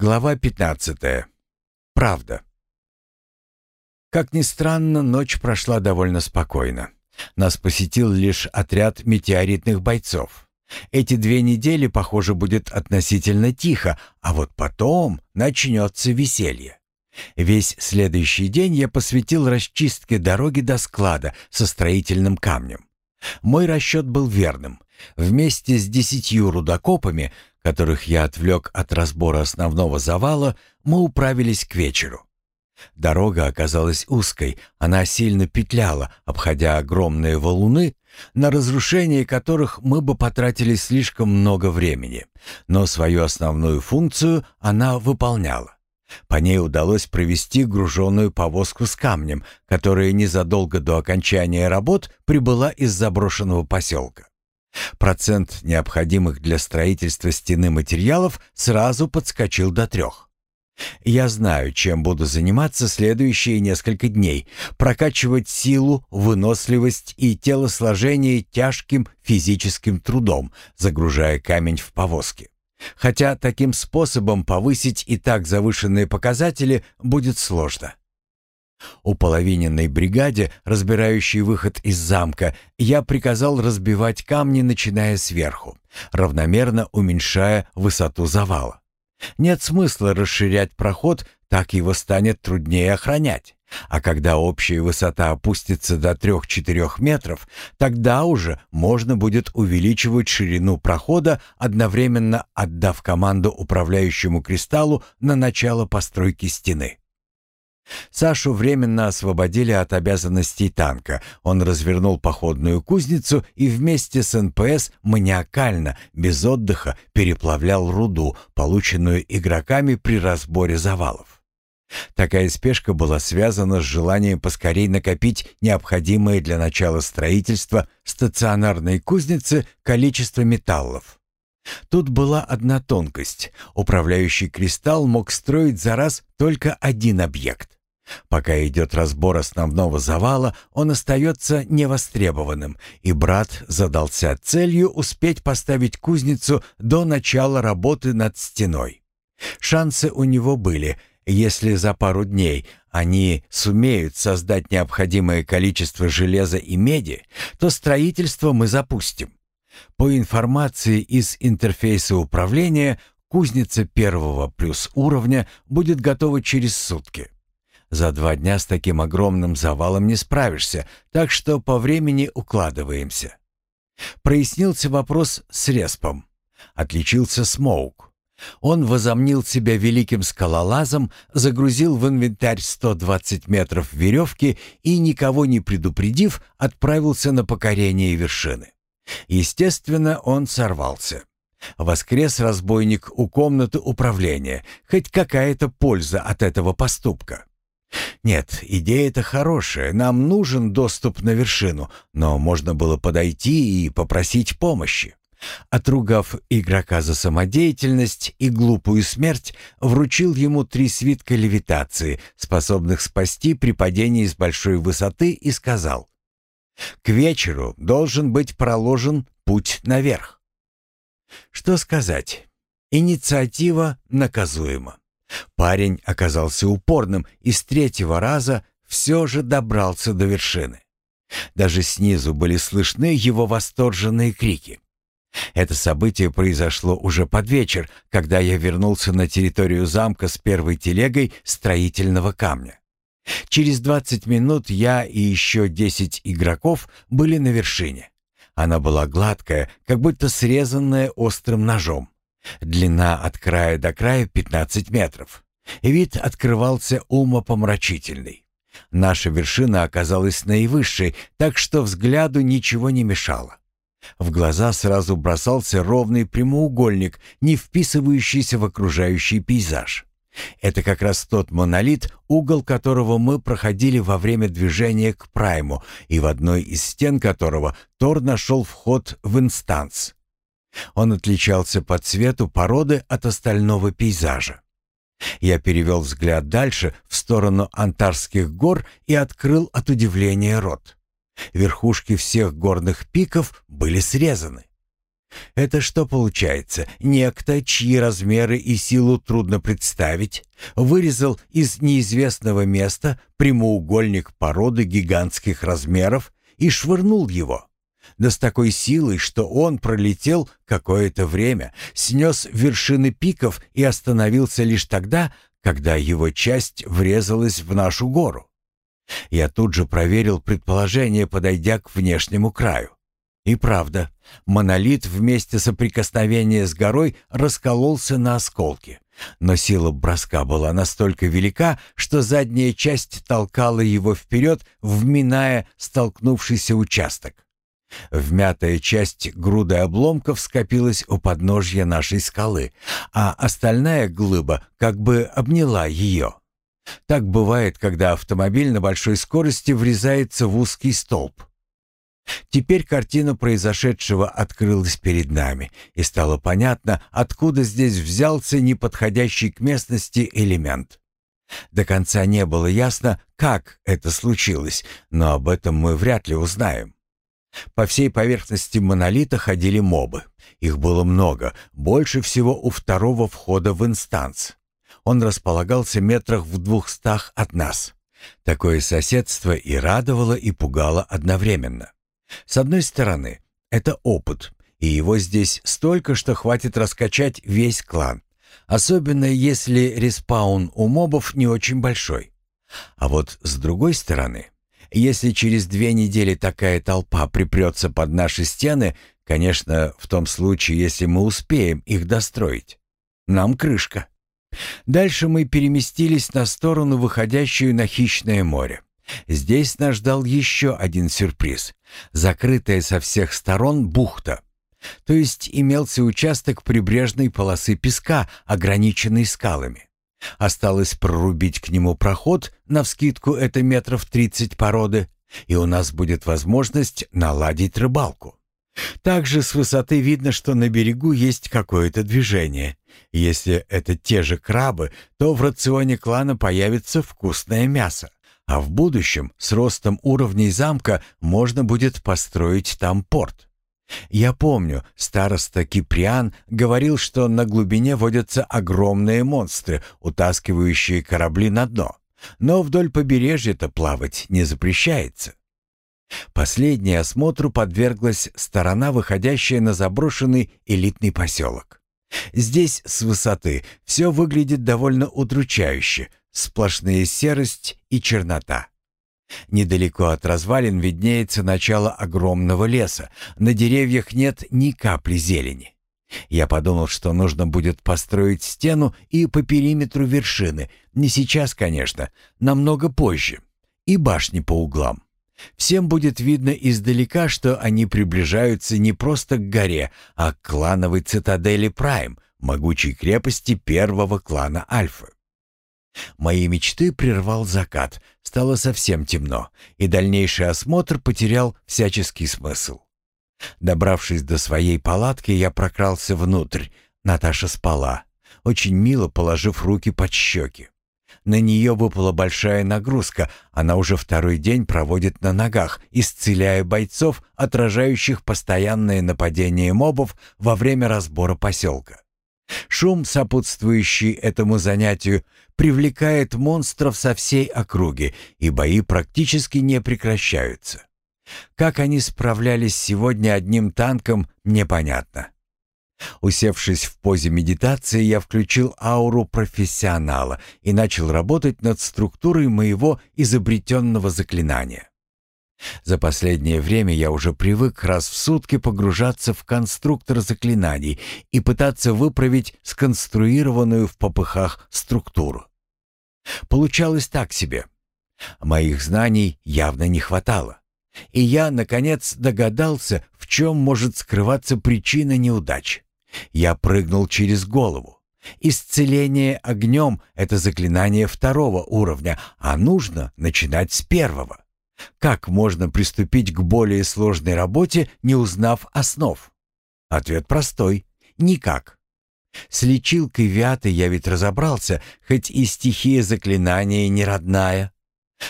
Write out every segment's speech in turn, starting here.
Глава 15. Правда. Как ни странно, ночь прошла довольно спокойно. Нас посетил лишь отряд метеоритных бойцов. Эти две недели, похоже, будет относительно тихо, а вот потом начнется веселье. Весь следующий день я посвятил расчистке дороги до склада со строительным камнем. Мой расчет был верным. Вместе с десятью рудокопами которых я отвлек от разбора основного завала, мы управились к вечеру. Дорога оказалась узкой, она сильно петляла, обходя огромные валуны, на разрушение которых мы бы потратили слишком много времени, но свою основную функцию она выполняла. По ней удалось провести груженную повозку с камнем, которая незадолго до окончания работ прибыла из заброшенного поселка. Процент необходимых для строительства стены материалов сразу подскочил до трех. Я знаю, чем буду заниматься следующие несколько дней. Прокачивать силу, выносливость и телосложение тяжким физическим трудом, загружая камень в повозки. Хотя таким способом повысить и так завышенные показатели будет сложно. У половиненной бригаде, разбирающей выход из замка, я приказал разбивать камни, начиная сверху, равномерно уменьшая высоту завала. Нет смысла расширять проход, так его станет труднее охранять. А когда общая высота опустится до 3-4 метров, тогда уже можно будет увеличивать ширину прохода, одновременно отдав команду управляющему кристаллу на начало постройки стены. Сашу временно освободили от обязанностей танка. Он развернул походную кузницу и вместе с НПС маниакально, без отдыха, переплавлял руду, полученную игроками при разборе завалов. Такая спешка была связана с желанием поскорей накопить необходимое для начала строительства стационарной кузницы количество металлов. Тут была одна тонкость. Управляющий кристалл мог строить за раз только один объект. Пока идет разбор основного завала, он остается невостребованным, и брат задался целью успеть поставить кузницу до начала работы над стеной. Шансы у него были, если за пару дней они сумеют создать необходимое количество железа и меди, то строительство мы запустим. По информации из интерфейса управления, кузница первого плюс уровня будет готова через сутки. За два дня с таким огромным завалом не справишься, так что по времени укладываемся. Прояснился вопрос с респом. Отличился Смоук. Он возомнил себя великим скалолазом, загрузил в инвентарь 120 метров веревки и, никого не предупредив, отправился на покорение вершины. Естественно, он сорвался. Воскрес разбойник у комнаты управления. Хоть какая-то польза от этого поступка. Нет, идея-то хорошая, нам нужен доступ на вершину, но можно было подойти и попросить помощи. Отругав игрока за самодеятельность и глупую смерть, вручил ему три свитка левитации, способных спасти при падении с большой высоты, и сказал, «К вечеру должен быть проложен путь наверх». Что сказать? Инициатива наказуема. Парень оказался упорным и с третьего раза все же добрался до вершины. Даже снизу были слышны его восторженные крики. Это событие произошло уже под вечер, когда я вернулся на территорию замка с первой телегой строительного камня. Через 20 минут я и еще 10 игроков были на вершине. Она была гладкая, как будто срезанная острым ножом. Длина от края до края 15 метров. Вид открывался умопомрачительный. Наша вершина оказалась наивысшей, так что взгляду ничего не мешало. В глаза сразу бросался ровный прямоугольник, не вписывающийся в окружающий пейзаж. Это как раз тот монолит, угол которого мы проходили во время движения к Прайму и в одной из стен которого Тор нашел вход в инстанс. Он отличался по цвету породы от остального пейзажа. Я перевел взгляд дальше, в сторону Антарских гор, и открыл от удивления рот. Верхушки всех горных пиков были срезаны. Это что получается? Некто, чьи размеры и силу трудно представить, вырезал из неизвестного места прямоугольник породы гигантских размеров и швырнул его. Да с такой силой, что он пролетел какое-то время, снес вершины пиков и остановился лишь тогда, когда его часть врезалась в нашу гору. Я тут же проверил предположение, подойдя к внешнему краю. И правда, монолит вместе соприкосновения с горой раскололся на осколки. Но сила броска была настолько велика, что задняя часть толкала его вперед, вминая столкнувшийся участок. Вмятая часть груды обломков скопилась у подножья нашей скалы, а остальная глыба как бы обняла ее. Так бывает, когда автомобиль на большой скорости врезается в узкий столб. Теперь картина произошедшего открылась перед нами, и стало понятно, откуда здесь взялся неподходящий к местности элемент. До конца не было ясно, как это случилось, но об этом мы вряд ли узнаем. По всей поверхности монолита ходили мобы. Их было много, больше всего у второго входа в инстанс. Он располагался метрах в двухстах от нас. Такое соседство и радовало, и пугало одновременно. С одной стороны, это опыт, и его здесь столько, что хватит раскачать весь клан. Особенно если респаун у мобов не очень большой. А вот с другой стороны, если через две недели такая толпа припрется под наши стены, конечно, в том случае, если мы успеем их достроить, нам крышка. Дальше мы переместились на сторону, выходящую на хищное море. Здесь нас ждал еще один сюрприз. Закрытая со всех сторон бухта. То есть имелся участок прибрежной полосы песка, ограниченный скалами. Осталось прорубить к нему проход, навскидку это метров тридцать породы, и у нас будет возможность наладить рыбалку. Также с высоты видно, что на берегу есть какое-то движение. Если это те же крабы, то в рационе клана появится вкусное мясо. А в будущем с ростом уровней замка можно будет построить там порт. Я помню, староста Киприан говорил, что на глубине водятся огромные монстры, утаскивающие корабли на дно. Но вдоль побережья-то плавать не запрещается. Последней осмотру подверглась сторона, выходящая на заброшенный элитный поселок. Здесь с высоты все выглядит довольно удручающе, сплошная серость и чернота. Недалеко от развалин виднеется начало огромного леса. На деревьях нет ни капли зелени. Я подумал, что нужно будет построить стену и по периметру вершины. Не сейчас, конечно, намного позже. И башни по углам. Всем будет видно издалека, что они приближаются не просто к горе, а к клановой цитадели Прайм, могучей крепости первого клана Альфа. Мои мечты прервал закат, стало совсем темно, и дальнейший осмотр потерял всяческий смысл. Добравшись до своей палатки, я прокрался внутрь. Наташа спала, очень мило положив руки под щеки. На нее выпала большая нагрузка, она уже второй день проводит на ногах, исцеляя бойцов, отражающих постоянное нападение мобов во время разбора поселка. Шум, сопутствующий этому занятию, привлекает монстров со всей округи, и бои практически не прекращаются. Как они справлялись сегодня одним танком, непонятно. Усевшись в позе медитации, я включил ауру профессионала и начал работать над структурой моего изобретенного заклинания. За последнее время я уже привык раз в сутки погружаться в конструктор заклинаний и пытаться выправить сконструированную в попыхах структуру. Получалось так себе. Моих знаний явно не хватало. И я, наконец, догадался, в чем может скрываться причина неудач. Я прыгнул через голову. Исцеление огнем — это заклинание второго уровня, а нужно начинать с первого. Как можно приступить к более сложной работе, не узнав основ? Ответ простой — никак. С лечилкой Виаты я ведь разобрался, хоть и стихия заклинания не родная.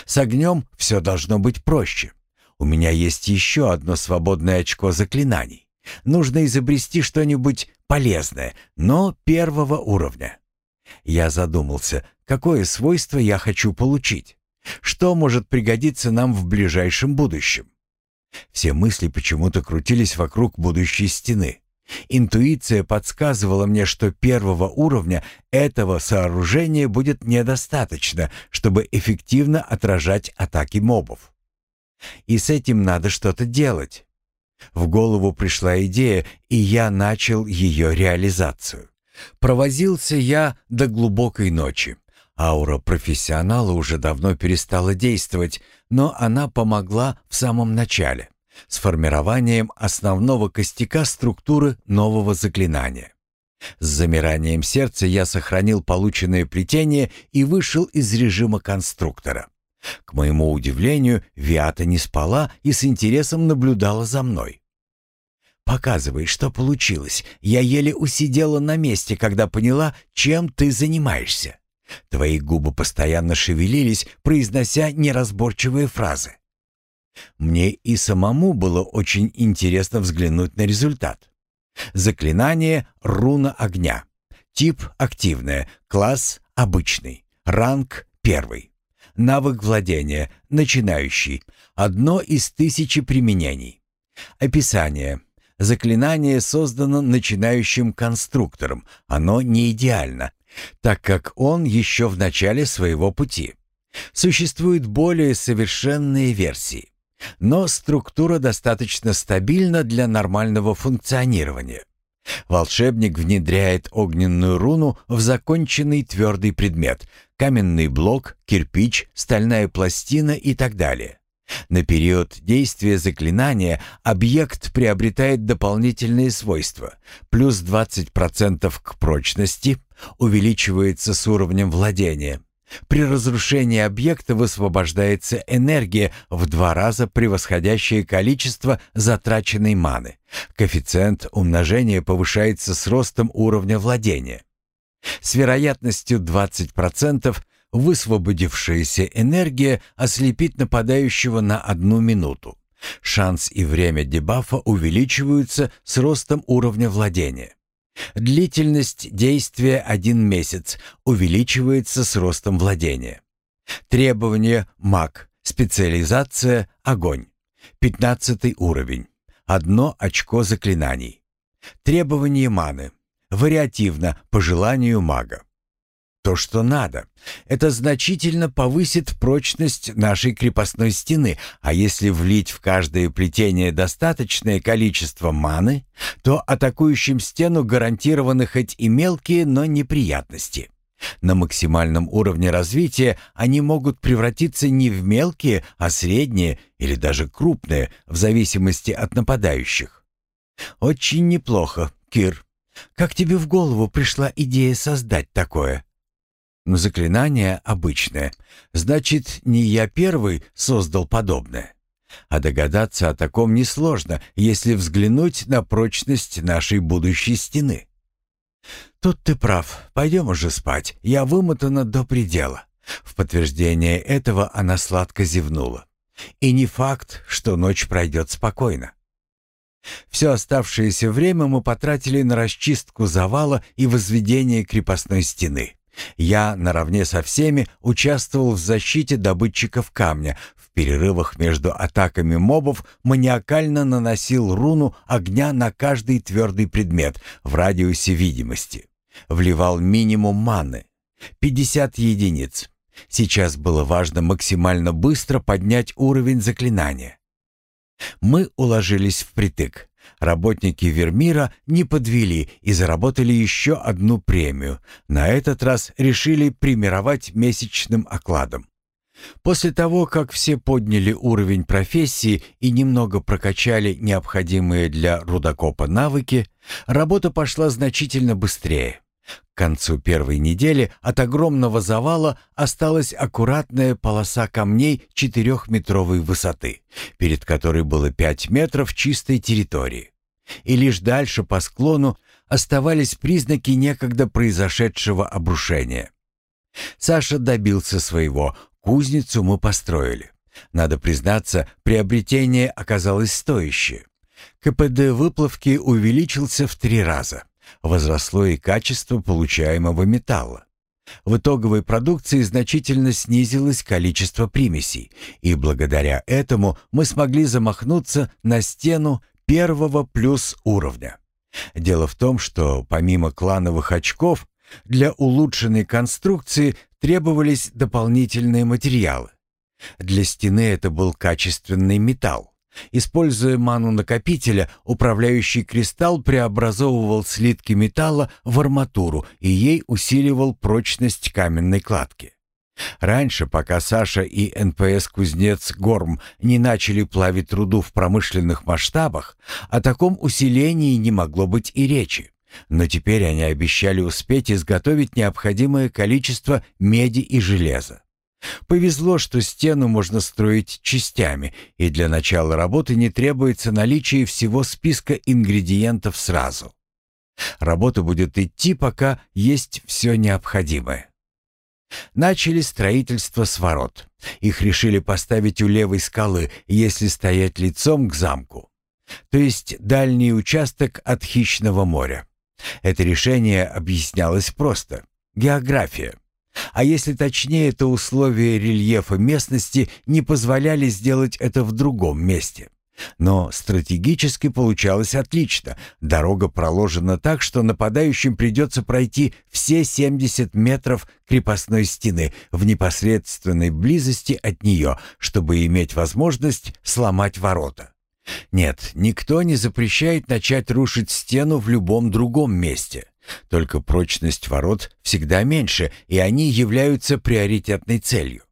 С огнем все должно быть проще. У меня есть еще одно свободное очко заклинаний. Нужно изобрести что-нибудь полезное, но первого уровня. Я задумался, какое свойство я хочу получить. Что может пригодиться нам в ближайшем будущем? Все мысли почему-то крутились вокруг будущей стены. Интуиция подсказывала мне, что первого уровня этого сооружения будет недостаточно, чтобы эффективно отражать атаки мобов. И с этим надо что-то делать. В голову пришла идея, и я начал ее реализацию. Провозился я до глубокой ночи. Аура профессионала уже давно перестала действовать, но она помогла в самом начале, с формированием основного костяка структуры нового заклинания. С замиранием сердца я сохранил полученное плетение и вышел из режима конструктора. К моему удивлению, Виата не спала и с интересом наблюдала за мной. «Показывай, что получилось. Я еле усидела на месте, когда поняла, чем ты занимаешься. Твои губы постоянно шевелились, произнося неразборчивые фразы. Мне и самому было очень интересно взглянуть на результат. Заклинание «Руна огня». Тип «Активное», класс «Обычный», ранг «Первый». Навык владения, начинающий, одно из тысячи применений. Описание. Заклинание создано начинающим конструктором. Оно не идеально, так как он еще в начале своего пути. Существуют более совершенные версии. Но структура достаточно стабильна для нормального функционирования. Волшебник внедряет огненную руну в законченный твердый предмет – каменный блок, кирпич, стальная пластина и так далее. На период действия заклинания объект приобретает дополнительные свойства, плюс 20% к прочности, увеличивается с уровнем владения. При разрушении объекта высвобождается энергия в два раза превосходящее количество затраченной маны. Коэффициент умножения повышается с ростом уровня владения. С вероятностью 20% высвободившаяся энергия ослепит нападающего на одну минуту. Шанс и время дебафа увеличиваются с ростом уровня владения. Длительность действия один месяц увеличивается с ростом владения. Требования маг. Специализация огонь. 15 уровень. Одно очко заклинаний. Требования маны. Вариативно, по желанию мага. То, что надо. Это значительно повысит прочность нашей крепостной стены, а если влить в каждое плетение достаточное количество маны, то атакующим стену гарантированы хоть и мелкие, но неприятности. На максимальном уровне развития они могут превратиться не в мелкие, а средние или даже крупные, в зависимости от нападающих. Очень неплохо, Кир. Как тебе в голову пришла идея создать такое? Но заклинание обычное. Значит, не я первый создал подобное. А догадаться о таком несложно, если взглянуть на прочность нашей будущей стены. Тут ты прав. Пойдем уже спать. Я вымотана до предела. В подтверждение этого она сладко зевнула. И не факт, что ночь пройдет спокойно. Все оставшееся время мы потратили на расчистку завала и возведение крепостной стены. Я наравне со всеми участвовал в защите добытчиков камня. В перерывах между атаками мобов маниакально наносил руну огня на каждый твердый предмет в радиусе видимости. Вливал минимум маны. 50 единиц. Сейчас было важно максимально быстро поднять уровень заклинания. Мы уложились впритык. Работники Вермира не подвели и заработали еще одну премию. На этот раз решили примировать месячным окладом. После того, как все подняли уровень профессии и немного прокачали необходимые для рудокопа навыки, работа пошла значительно быстрее. К концу первой недели от огромного завала осталась аккуратная полоса камней четырехметровой высоты, перед которой было пять метров чистой территории. И лишь дальше по склону оставались признаки некогда произошедшего обрушения. Саша добился своего, кузницу мы построили. Надо признаться, приобретение оказалось стоящее. КПД выплавки увеличился в три раза. Возросло и качество получаемого металла. В итоговой продукции значительно снизилось количество примесей, и благодаря этому мы смогли замахнуться на стену первого плюс уровня. Дело в том, что помимо клановых очков, для улучшенной конструкции требовались дополнительные материалы. Для стены это был качественный металл. Используя ману накопителя, управляющий кристалл преобразовывал слитки металла в арматуру и ей усиливал прочность каменной кладки. Раньше, пока Саша и НПС-кузнец Горм не начали плавить руду в промышленных масштабах, о таком усилении не могло быть и речи. Но теперь они обещали успеть изготовить необходимое количество меди и железа. Повезло, что стену можно строить частями, и для начала работы не требуется наличие всего списка ингредиентов сразу. Работа будет идти, пока есть все необходимое. Начали строительство с ворот. Их решили поставить у левой скалы, если стоять лицом к замку. То есть дальний участок от хищного моря. Это решение объяснялось просто. География. А если точнее, то условия рельефа местности не позволяли сделать это в другом месте. Но стратегически получалось отлично. Дорога проложена так, что нападающим придется пройти все 70 метров крепостной стены в непосредственной близости от нее, чтобы иметь возможность сломать ворота. Нет, никто не запрещает начать рушить стену в любом другом месте. Только прочность ворот всегда меньше, и они являются приоритетной целью.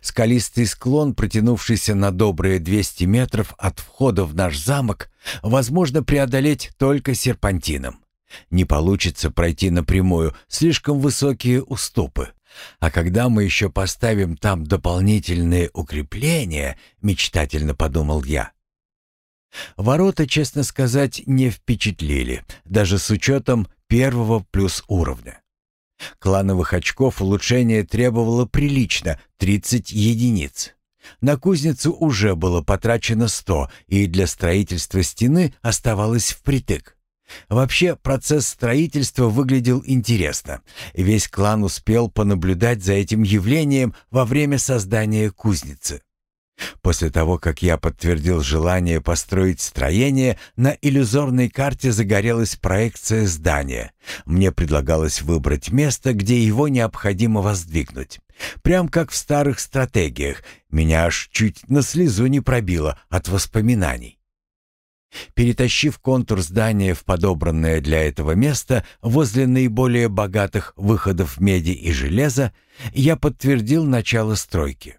Скалистый склон, протянувшийся на добрые 200 метров от входа в наш замок, возможно преодолеть только серпантином. Не получится пройти напрямую, слишком высокие уступы. А когда мы еще поставим там дополнительные укрепления, мечтательно подумал я, Ворота, честно сказать, не впечатлили, даже с учетом первого плюс уровня. Клановых очков улучшение требовало прилично — 30 единиц. На кузницу уже было потрачено 100, и для строительства стены оставалось впритык. Вообще, процесс строительства выглядел интересно. Весь клан успел понаблюдать за этим явлением во время создания кузницы. После того, как я подтвердил желание построить строение, на иллюзорной карте загорелась проекция здания. Мне предлагалось выбрать место, где его необходимо воздвигнуть. Прям как в старых стратегиях. Меня аж чуть на слезу не пробило от воспоминаний. Перетащив контур здания в подобранное для этого место возле наиболее богатых выходов меди и железа, я подтвердил начало стройки.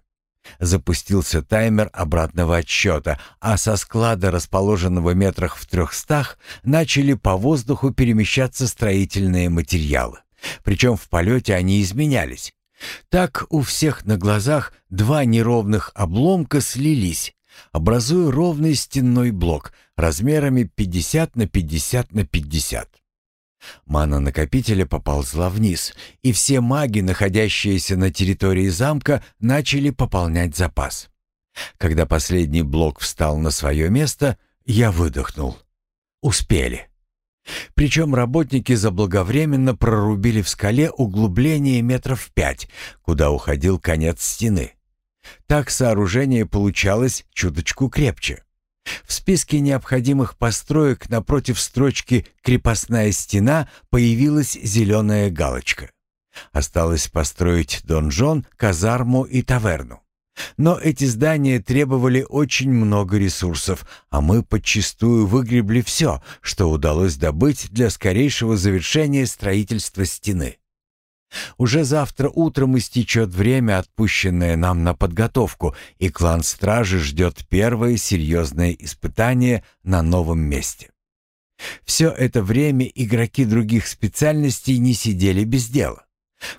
Запустился таймер обратного отсчета, а со склада, расположенного метрах в трехстах, начали по воздуху перемещаться строительные материалы. Причем в полете они изменялись. Так у всех на глазах два неровных обломка слились, образуя ровный стенной блок размерами 50 на 50 на 50. Мана накопителя поползла вниз, и все маги, находящиеся на территории замка, начали пополнять запас. Когда последний блок встал на свое место, я выдохнул. Успели. Причем работники заблаговременно прорубили в скале углубление метров пять, куда уходил конец стены. Так сооружение получалось чуточку крепче. В списке необходимых построек напротив строчки «Крепостная стена» появилась зеленая галочка. Осталось построить донжон, казарму и таверну. Но эти здания требовали очень много ресурсов, а мы подчистую выгребли все, что удалось добыть для скорейшего завершения строительства стены. Уже завтра утром истечет время, отпущенное нам на подготовку, и клан Стражи ждет первое серьезное испытание на новом месте. Все это время игроки других специальностей не сидели без дела.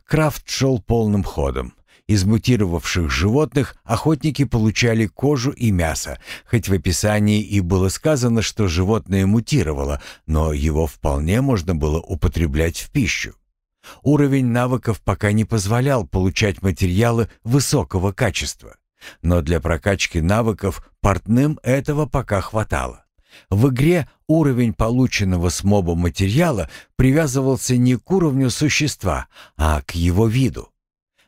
Крафт шел полным ходом. Из мутировавших животных охотники получали кожу и мясо, хоть в описании и было сказано, что животное мутировало, но его вполне можно было употреблять в пищу. Уровень навыков пока не позволял получать материалы высокого качества. Но для прокачки навыков портным этого пока хватало. В игре уровень полученного с моба материала привязывался не к уровню существа, а к его виду.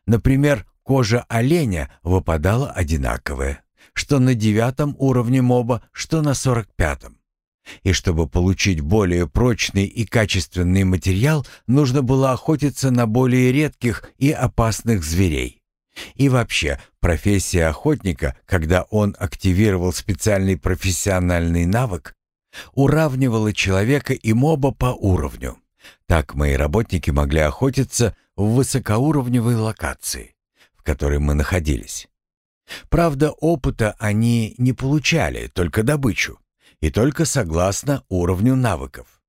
Например, кожа оленя выпадала одинаковая, что на девятом уровне моба, что на сорок пятом. И чтобы получить более прочный и качественный материал, нужно было охотиться на более редких и опасных зверей. И вообще, профессия охотника, когда он активировал специальный профессиональный навык, уравнивала человека и моба по уровню. Так мои работники могли охотиться в высокоуровневой локации, в которой мы находились. Правда, опыта они не получали, только добычу и только согласно уровню навыков.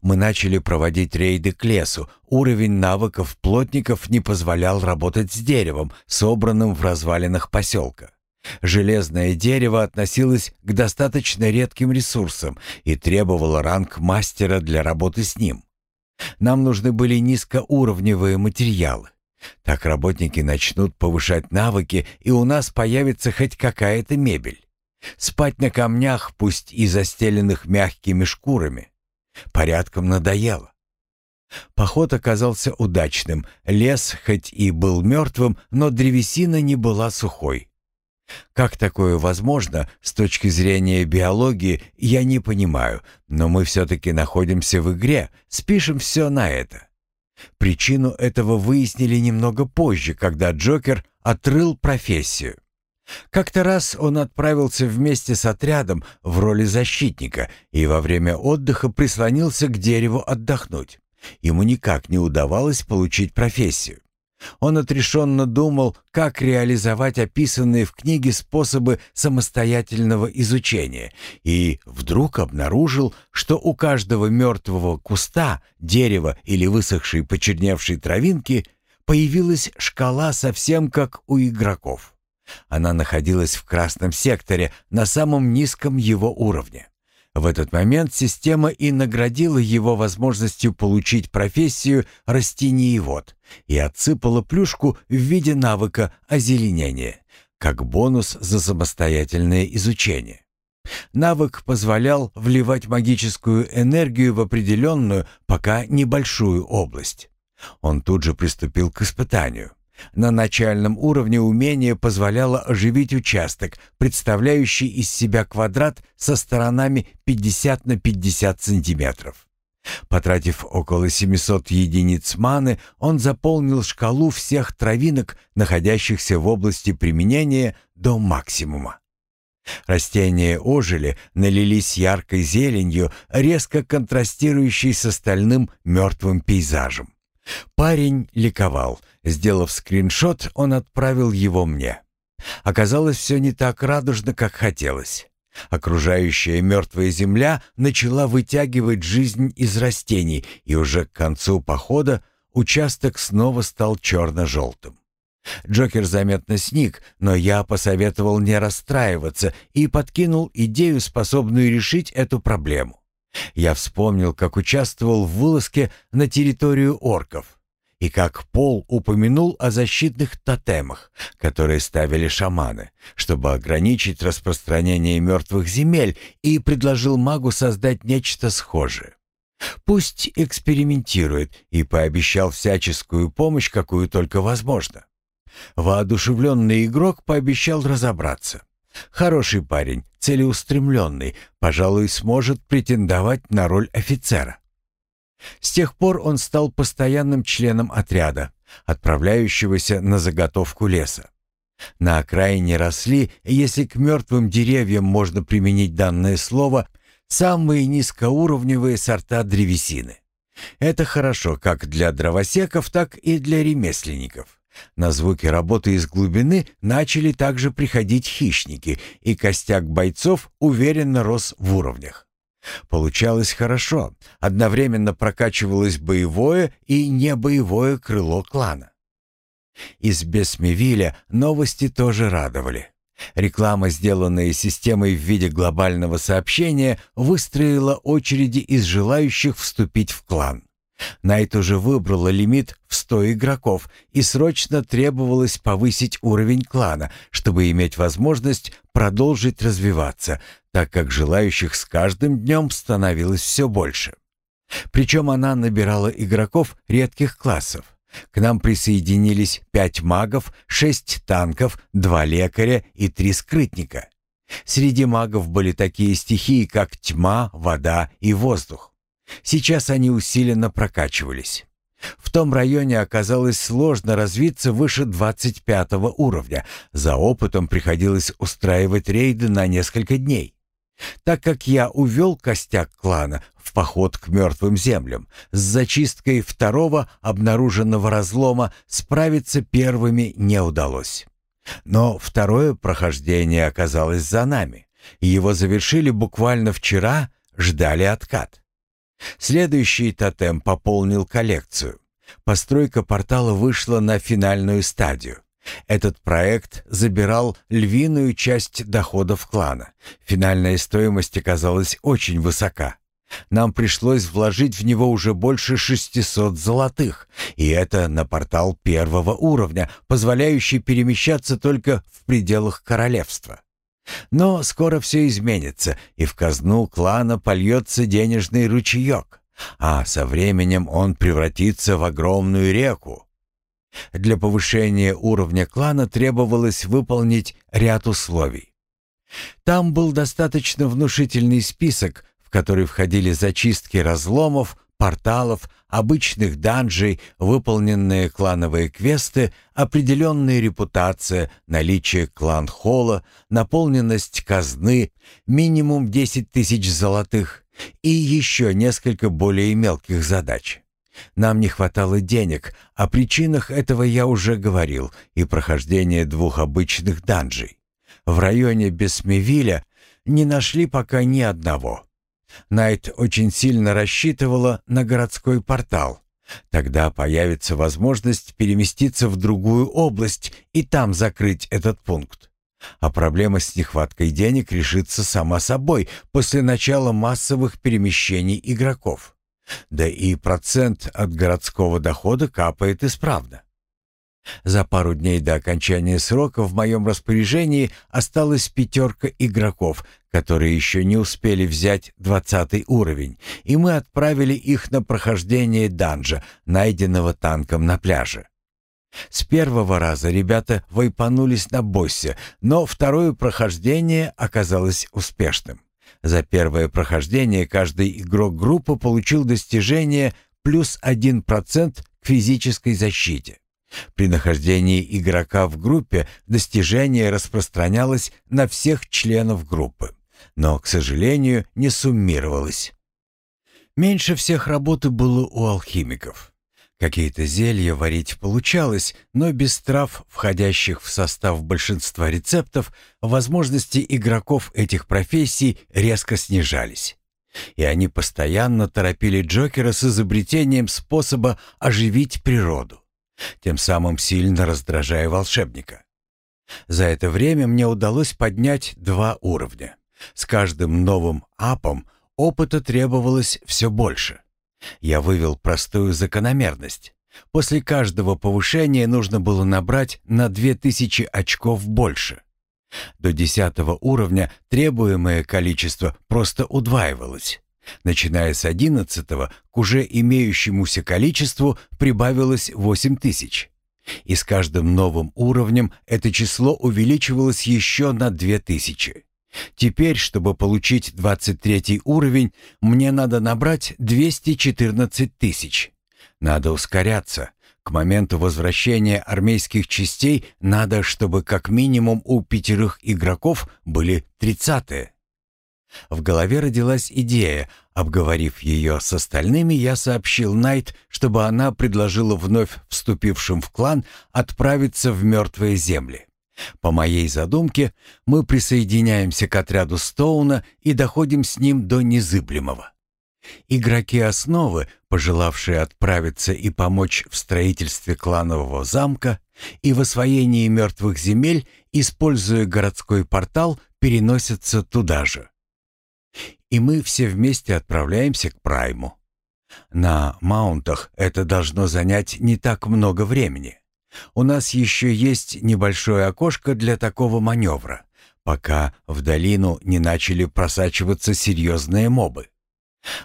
Мы начали проводить рейды к лесу. Уровень навыков плотников не позволял работать с деревом, собранным в развалинах поселка. Железное дерево относилось к достаточно редким ресурсам и требовало ранг мастера для работы с ним. Нам нужны были низкоуровневые материалы. Так работники начнут повышать навыки, и у нас появится хоть какая-то мебель. Спать на камнях, пусть и застеленных мягкими шкурами, порядком надоело. Поход оказался удачным. Лес хоть и был мертвым, но древесина не была сухой. Как такое возможно с точки зрения биологии, я не понимаю, но мы все-таки находимся в игре, спишем все на это. Причину этого выяснили немного позже, когда Джокер отрыл профессию. Как-то раз он отправился вместе с отрядом в роли защитника и во время отдыха прислонился к дереву отдохнуть. Ему никак не удавалось получить профессию. Он отрешенно думал, как реализовать описанные в книге способы самостоятельного изучения, и вдруг обнаружил, что у каждого мертвого куста, дерева или высохшей почерневшей травинки появилась шкала совсем как у игроков. Она находилась в красном секторе, на самом низком его уровне. В этот момент система и наградила его возможностью получить профессию растениевод и отсыпала плюшку в виде навыка озеленения, как бонус за самостоятельное изучение. Навык позволял вливать магическую энергию в определенную, пока небольшую область. Он тут же приступил к испытанию. На начальном уровне умение позволяло оживить участок, представляющий из себя квадрат со сторонами 50 на 50 сантиметров. Потратив около 700 единиц маны, он заполнил шкалу всех травинок, находящихся в области применения, до максимума. Растения ожили, налились яркой зеленью, резко контрастирующей с остальным мертвым пейзажем. Парень ликовал. Сделав скриншот, он отправил его мне. Оказалось, все не так радужно, как хотелось. Окружающая мертвая земля начала вытягивать жизнь из растений, и уже к концу похода участок снова стал черно-желтым. Джокер заметно сник, но я посоветовал не расстраиваться и подкинул идею, способную решить эту проблему. Я вспомнил, как участвовал в вылазке на территорию орков и как Пол упомянул о защитных тотемах, которые ставили шаманы, чтобы ограничить распространение мертвых земель, и предложил магу создать нечто схожее. Пусть экспериментирует и пообещал всяческую помощь, какую только возможно. Воодушевленный игрок пообещал разобраться. Хороший парень, целеустремленный, пожалуй, сможет претендовать на роль офицера. С тех пор он стал постоянным членом отряда, отправляющегося на заготовку леса. На окраине росли, если к мертвым деревьям можно применить данное слово, самые низкоуровневые сорта древесины. Это хорошо как для дровосеков, так и для ремесленников. На звуки работы из глубины начали также приходить хищники, и костяк бойцов уверенно рос в уровнях. Получалось хорошо, одновременно прокачивалось боевое и небоевое крыло клана. Из Бесмевиля новости тоже радовали. Реклама, сделанная системой в виде глобального сообщения, выстроила очереди из желающих вступить в клан. Найт уже выбрала лимит в 100 игроков, и срочно требовалось повысить уровень клана, чтобы иметь возможность продолжить развиваться, так как желающих с каждым днем становилось все больше. Причем она набирала игроков редких классов. К нам присоединились пять магов, шесть танков, два лекаря и три скрытника. Среди магов были такие стихии, как тьма, вода и воздух. Сейчас они усиленно прокачивались. В том районе оказалось сложно развиться выше 25 уровня. За опытом приходилось устраивать рейды на несколько дней. Так как я увел костяк клана в поход к мертвым землям, с зачисткой второго обнаруженного разлома справиться первыми не удалось. Но второе прохождение оказалось за нами. Его завершили буквально вчера, ждали откат. Следующий тотем пополнил коллекцию. Постройка портала вышла на финальную стадию. Этот проект забирал львиную часть доходов клана. Финальная стоимость оказалась очень высока. Нам пришлось вложить в него уже больше 600 золотых, и это на портал первого уровня, позволяющий перемещаться только в пределах королевства. Но скоро все изменится, и в казну клана польется денежный ручеек, а со временем он превратится в огромную реку. Для повышения уровня клана требовалось выполнить ряд условий. Там был достаточно внушительный список, в который входили зачистки разломов, порталов, обычных данжей, выполненные клановые квесты, определенная репутация, наличие клан-холла, наполненность казны, минимум 10 тысяч золотых и еще несколько более мелких задач. Нам не хватало денег, о причинах этого я уже говорил, и прохождение двух обычных данжей. В районе Бесмевиля не нашли пока ни одного. Найт очень сильно рассчитывала на городской портал. Тогда появится возможность переместиться в другую область и там закрыть этот пункт. А проблема с нехваткой денег решится сама собой после начала массовых перемещений игроков. Да и процент от городского дохода капает исправно. За пару дней до окончания срока в моем распоряжении осталась пятерка игроков, которые еще не успели взять двадцатый уровень, и мы отправили их на прохождение данжа, найденного танком на пляже. С первого раза ребята вайпанулись на боссе, но второе прохождение оказалось успешным. За первое прохождение каждый игрок группы получил достижение плюс 1% к физической защите. При нахождении игрока в группе достижение распространялось на всех членов группы, но, к сожалению, не суммировалось. Меньше всех работы было у алхимиков. Какие-то зелья варить получалось, но без трав, входящих в состав большинства рецептов, возможности игроков этих профессий резко снижались. И они постоянно торопили Джокера с изобретением способа оживить природу, тем самым сильно раздражая волшебника. За это время мне удалось поднять два уровня. С каждым новым апом опыта требовалось все больше. Я вывел простую закономерность. После каждого повышения нужно было набрать на 2000 очков больше. До 10 уровня требуемое количество просто удваивалось. Начиная с 11 к уже имеющемуся количеству прибавилось 8000. И с каждым новым уровнем это число увеличивалось еще на 2000. Теперь, чтобы получить 23 уровень, мне надо набрать 214 тысяч. Надо ускоряться. К моменту возвращения армейских частей надо, чтобы как минимум у пятерых игроков были тридцатые. В голове родилась идея. Обговорив ее с остальными, я сообщил Найт, чтобы она предложила вновь вступившим в клан отправиться в мертвые земли. По моей задумке, мы присоединяемся к отряду Стоуна и доходим с ним до незыблемого. Игроки основы, пожелавшие отправиться и помочь в строительстве кланового замка и в освоении мертвых земель, используя городской портал, переносятся туда же. И мы все вместе отправляемся к Прайму. На маунтах это должно занять не так много времени. У нас еще есть небольшое окошко для такого маневра. пока в долину не начали просачиваться серьезные мобы.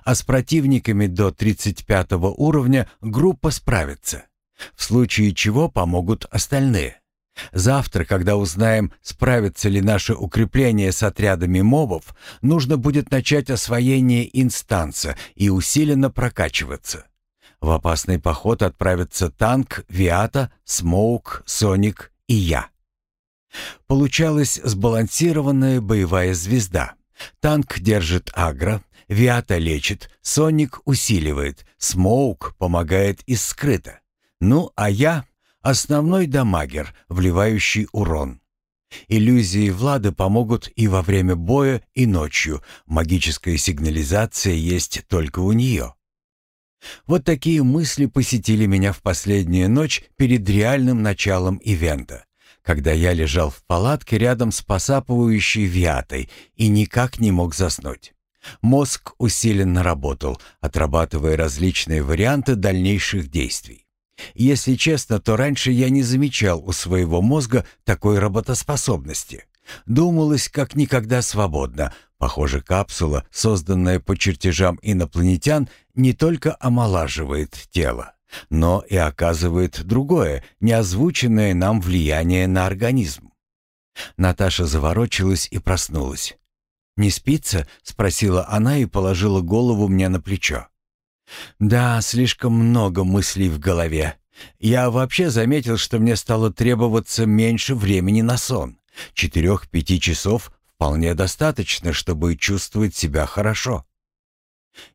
А с противниками до 35 уровня группа справится, в случае чего помогут остальные. Завтра, когда узнаем, справятся ли наши укрепления с отрядами мобов, нужно будет начать освоение инстанса и усиленно прокачиваться. В опасный поход отправятся танк, Виата, Смоук, Соник и я. Получалась сбалансированная боевая звезда. Танк держит агро, Виата лечит, Соник усиливает, Смоук помогает из скрыта. Ну, а я — основной дамагер, вливающий урон. Иллюзии Влада помогут и во время боя, и ночью. Магическая сигнализация есть только у нее. Вот такие мысли посетили меня в последнюю ночь перед реальным началом ивента, когда я лежал в палатке рядом с посапывающей Виатой и никак не мог заснуть. Мозг усиленно работал, отрабатывая различные варианты дальнейших действий. Если честно, то раньше я не замечал у своего мозга такой работоспособности. Думалось как никогда свободно. Похоже, капсула, созданная по чертежам инопланетян, не только омолаживает тело, но и оказывает другое, неозвученное нам влияние на организм. Наташа заворочилась и проснулась. «Не спится?» — спросила она и положила голову мне на плечо. «Да, слишком много мыслей в голове. Я вообще заметил, что мне стало требоваться меньше времени на сон. Четырех-пяти часов вполне достаточно, чтобы чувствовать себя хорошо».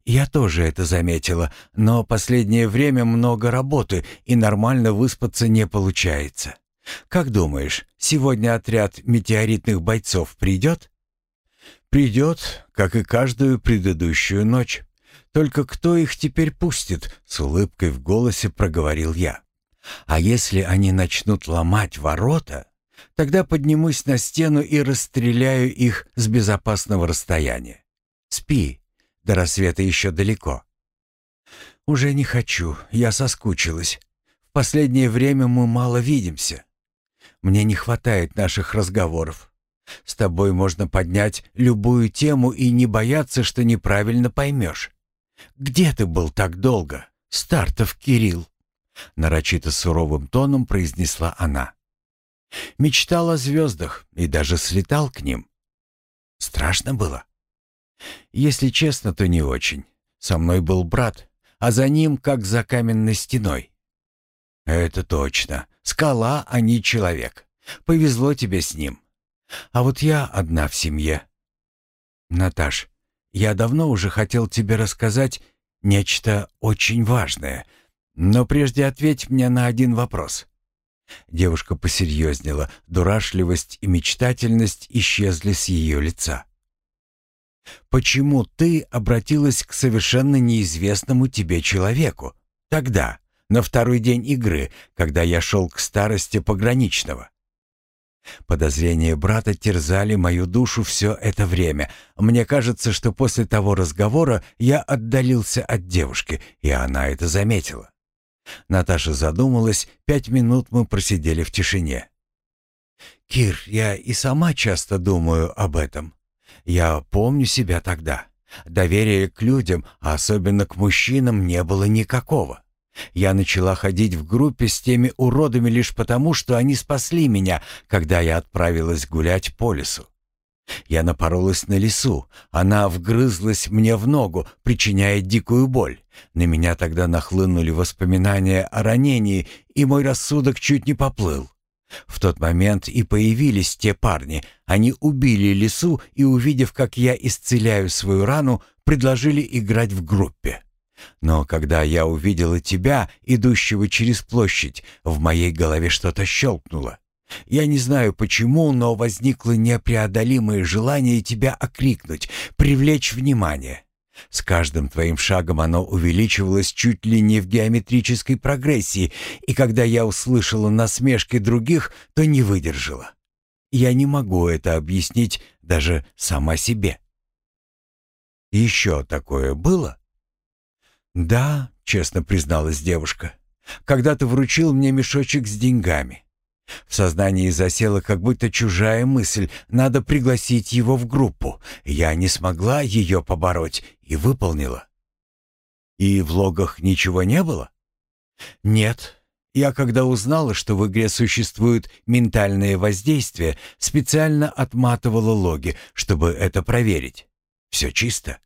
«Я тоже это заметила, но последнее время много работы, и нормально выспаться не получается. Как думаешь, сегодня отряд метеоритных бойцов придет?» «Придет, как и каждую предыдущую ночь. Только кто их теперь пустит?» — с улыбкой в голосе проговорил я. «А если они начнут ломать ворота, тогда поднимусь на стену и расстреляю их с безопасного расстояния. Спи, до рассвета еще далеко». «Уже не хочу, я соскучилась. В последнее время мы мало видимся. Мне не хватает наших разговоров. С тобой можно поднять любую тему и не бояться, что неправильно поймешь. Где ты был так долго, Стартов Кирилл?» Нарочито суровым тоном произнесла она. «Мечтал о звездах и даже слетал к ним. Страшно было?» «Если честно, то не очень. Со мной был брат, а за ним как за каменной стеной». «Это точно. Скала, а не человек. Повезло тебе с ним. А вот я одна в семье. Наташ, я давно уже хотел тебе рассказать нечто очень важное, но прежде ответь мне на один вопрос. Девушка посерьезнела, дурашливость и мечтательность исчезли с ее лица. «Почему ты обратилась к совершенно неизвестному тебе человеку? Тогда, на второй день игры, когда я шел к старости пограничного. Подозрения брата терзали мою душу все это время. Мне кажется, что после того разговора я отдалился от девушки, и она это заметила. Наташа задумалась, пять минут мы просидели в тишине. «Кир, я и сама часто думаю об этом. Я помню себя тогда. Доверия к людям, а особенно к мужчинам, не было никакого. Я начала ходить в группе с теми уродами лишь потому, что они спасли меня, когда я отправилась гулять по лесу. Я напоролась на лесу, она вгрызлась мне в ногу, причиняя дикую боль. На меня тогда нахлынули воспоминания о ранении, и мой рассудок чуть не поплыл. В тот момент и появились те парни. Они убили лесу и, увидев, как я исцеляю свою рану, предложили играть в группе. Но когда я увидела тебя, идущего через площадь, в моей голове что-то щелкнуло. Я не знаю почему, но возникло непреодолимое желание тебя окрикнуть, привлечь внимание. С каждым твоим шагом оно увеличивалось чуть ли не в геометрической прогрессии, и когда я услышала насмешки других, то не выдержала. Я не могу это объяснить даже сама себе. Еще такое было? «Да», — честно призналась девушка, — «когда ты вручил мне мешочек с деньгами. В сознании засела как будто чужая мысль. Надо пригласить его в группу. Я не смогла ее побороть и выполнила. И в логах ничего не было? Нет. Я, когда узнала, что в игре существует ментальное воздействие, специально отматывала логи, чтобы это проверить. Все чисто.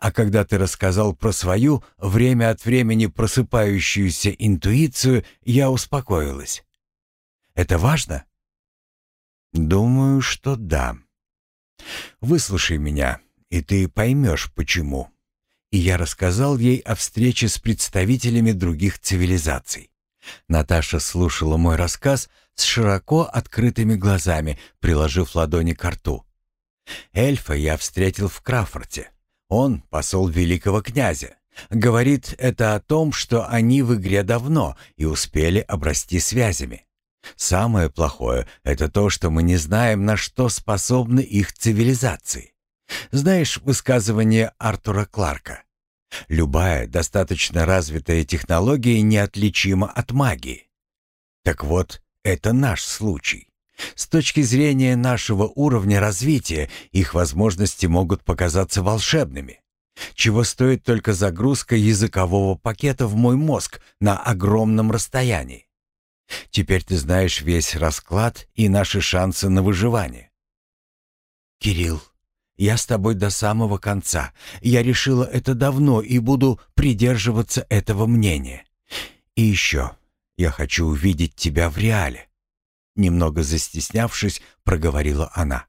А когда ты рассказал про свою, время от времени просыпающуюся интуицию, я успокоилась. Это важно? Думаю, что да. Выслушай меня, и ты поймешь, почему. И я рассказал ей о встрече с представителями других цивилизаций. Наташа слушала мой рассказ с широко открытыми глазами, приложив ладони к рту. Эльфа я встретил в Крафорте. Он посол великого князя. Говорит это о том, что они в игре давно и успели обрасти связями. Самое плохое — это то, что мы не знаем, на что способны их цивилизации. Знаешь высказывание Артура Кларка? Любая достаточно развитая технология неотличима от магии. Так вот, это наш случай. С точки зрения нашего уровня развития, их возможности могут показаться волшебными. Чего стоит только загрузка языкового пакета в мой мозг на огромном расстоянии. Теперь ты знаешь весь расклад и наши шансы на выживание. Кирилл, я с тобой до самого конца. Я решила это давно и буду придерживаться этого мнения. И еще, я хочу увидеть тебя в реале. Немного застеснявшись, проговорила она.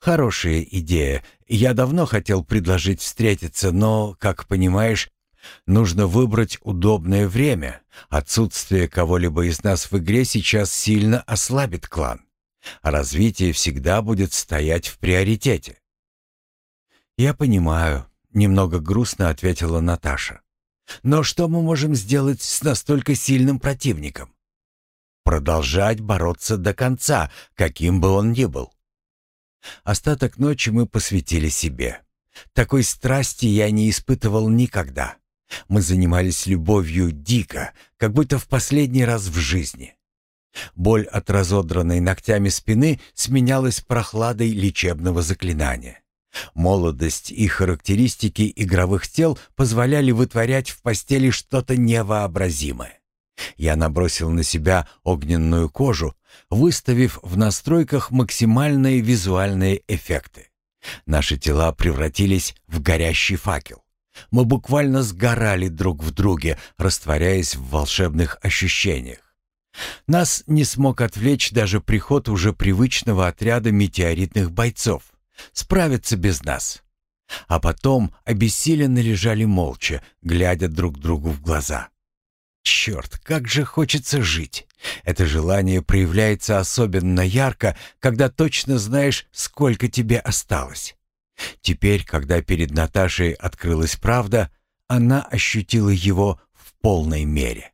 Хорошая идея. Я давно хотел предложить встретиться, но, как понимаешь, Нужно выбрать удобное время. Отсутствие кого-либо из нас в игре сейчас сильно ослабит клан. Развитие всегда будет стоять в приоритете. «Я понимаю», — немного грустно ответила Наташа. «Но что мы можем сделать с настолько сильным противником?» «Продолжать бороться до конца, каким бы он ни был». Остаток ночи мы посвятили себе. Такой страсти я не испытывал никогда. Мы занимались любовью дико, как будто в последний раз в жизни. Боль от разодранной ногтями спины сменялась прохладой лечебного заклинания. Молодость и характеристики игровых тел позволяли вытворять в постели что-то невообразимое. Я набросил на себя огненную кожу, выставив в настройках максимальные визуальные эффекты. Наши тела превратились в горящий факел. Мы буквально сгорали друг в друге, растворяясь в волшебных ощущениях. Нас не смог отвлечь даже приход уже привычного отряда метеоритных бойцов. Справиться без нас. А потом обессиленно лежали молча, глядя друг другу в глаза. Черт, как же хочется жить! Это желание проявляется особенно ярко, когда точно знаешь, сколько тебе осталось. Теперь, когда перед Наташей открылась правда, она ощутила его в полной мере.